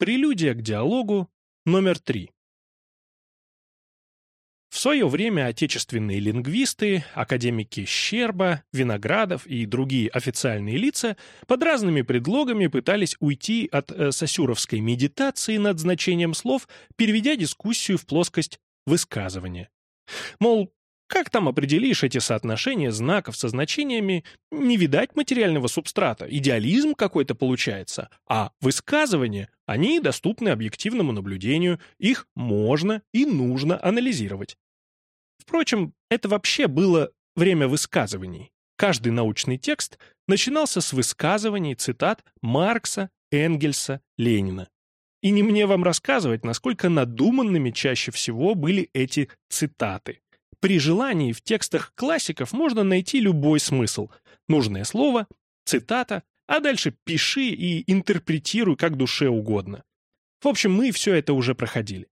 Прелюдия к диалогу номер три. В свое время отечественные лингвисты, академики Щерба, Виноградов и другие официальные лица под разными предлогами пытались уйти от э, сосюровской медитации над значением слов, переведя дискуссию в плоскость высказывания. Мол, как там определишь эти соотношения знаков со значениями? Не видать материального субстрата, идеализм какой-то получается. А высказывания, они доступны объективному наблюдению, их можно и нужно анализировать. Впрочем, это вообще было время высказываний. Каждый научный текст начинался с высказываний, цитат Маркса, Энгельса, Ленина. И не мне вам рассказывать, насколько надуманными чаще всего были эти цитаты. При желании в текстах классиков можно найти любой смысл. Нужное слово, цитата, а дальше пиши и интерпретируй как душе угодно. В общем, мы все это уже проходили.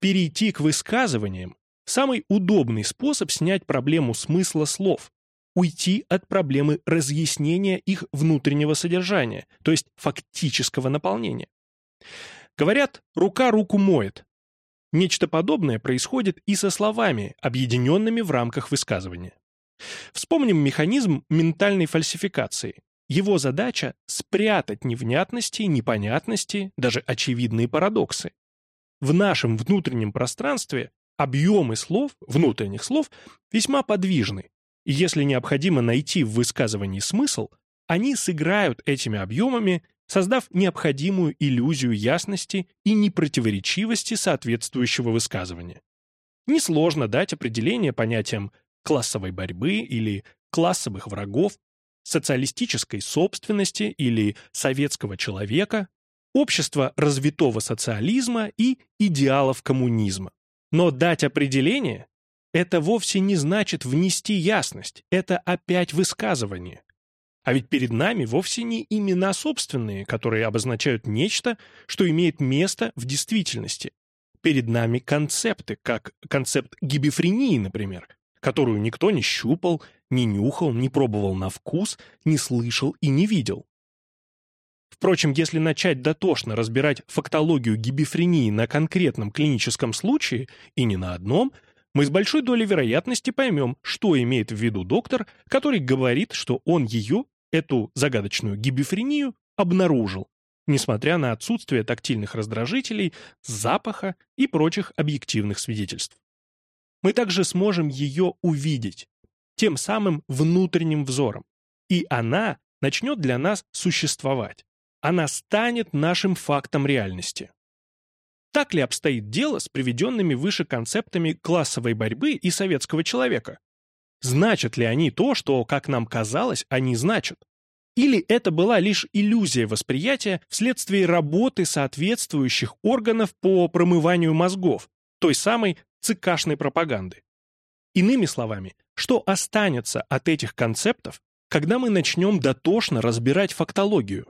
Перейти к высказываниям – самый удобный способ снять проблему смысла слов, уйти от проблемы разъяснения их внутреннего содержания, то есть фактического наполнения. Говорят, рука руку моет, Нечто подобное происходит и со словами, объединенными в рамках высказывания. Вспомним механизм ментальной фальсификации. Его задача — спрятать невнятности, непонятности, даже очевидные парадоксы. В нашем внутреннем пространстве объемы слов, внутренних слов, весьма подвижны, и если необходимо найти в высказывании смысл, они сыграют этими объемами создав необходимую иллюзию ясности и непротиворечивости соответствующего высказывания. Несложно дать определение понятиям классовой борьбы или классовых врагов, социалистической собственности или советского человека, общества развитого социализма и идеалов коммунизма. Но дать определение – это вовсе не значит внести ясность, это опять высказывание. А ведь перед нами вовсе не имена собственные, которые обозначают нечто, что имеет место в действительности. Перед нами концепты, как концепт гибефрении, например, которую никто не щупал, не нюхал, не пробовал на вкус, не слышал и не видел. Впрочем, если начать дотошно разбирать фактологию гибефрении на конкретном клиническом случае, и не на одном, мы с большой долей вероятности поймем, что имеет в виду доктор, который говорит, что он ее эту загадочную гибифрению обнаружил, несмотря на отсутствие тактильных раздражителей, запаха и прочих объективных свидетельств. Мы также сможем ее увидеть, тем самым внутренним взором, и она начнет для нас существовать. Она станет нашим фактом реальности. Так ли обстоит дело с приведенными выше концептами классовой борьбы и советского человека? Значат ли они то, что, как нам казалось, они значат? Или это была лишь иллюзия восприятия вследствие работы соответствующих органов по промыванию мозгов, той самой цикашной пропаганды? Иными словами, что останется от этих концептов, когда мы начнем дотошно разбирать фактологию?